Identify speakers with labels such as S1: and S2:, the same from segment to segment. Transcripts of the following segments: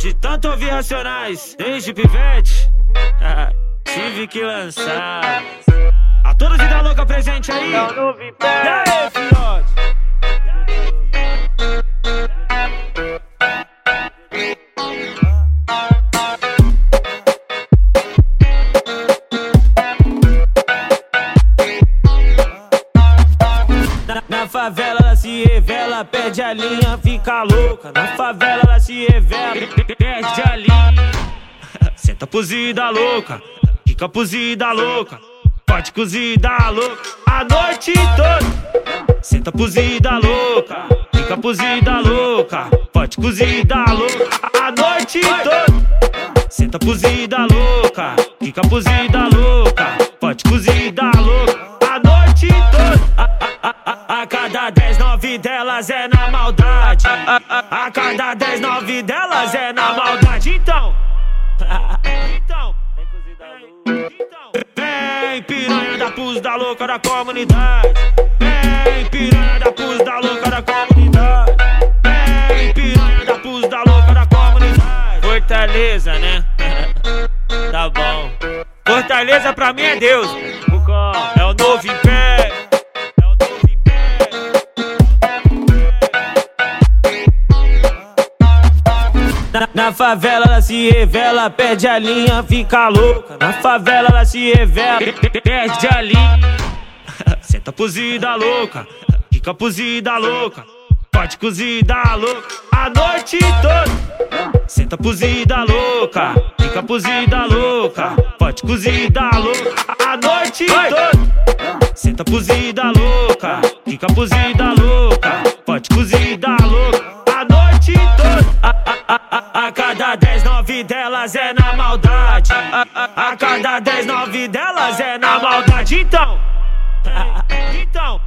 S1: De tanto ouvir racionais, desde pivete, tive que lançar. A todos vida louca presente aí.
S2: É o
S1: Na, favela ela se revela, perde a linha, fica louca. Na favela ela se revela, perde a linha. Senta pozida louca, fica pozida louca. Pode cozida louca a noite toda. Senta pozida louca, fica pozida louca. Pode cozida louca a noite toda. Senta pozida louca, fica pozida louca. Pode cozida louca nove delas é na maldade. A, cada dez, nove delas é na maldade. Então, então. Vem, piranha da pus da louca da comunidade. Vem, piranha da pus da louca da comunidade. Vem, piranha da pus da louca da comunidade. Fortaleza, né? tá bom. Fortaleza pra mim é Deus. É o novo império. Na, favela ela se revela, perde a linha, fica louca. Na favela ela se revela, perde a linha. Senta pozida louca, fica pozida louca. Pode cozida louca a noite toda. Senta pozida louca, fica pozida louca. Pode cozida louca a noite toda. Senta pozida louca, fica pozida louca. 10, 9 delas é na maldade. A cada 10, 9 delas é na maldade. Então, então,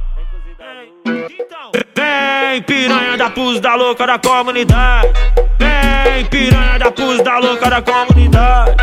S1: então. Vem piranha da pus da louca da comunidade. Vem piranha da pus da louca da comunidade.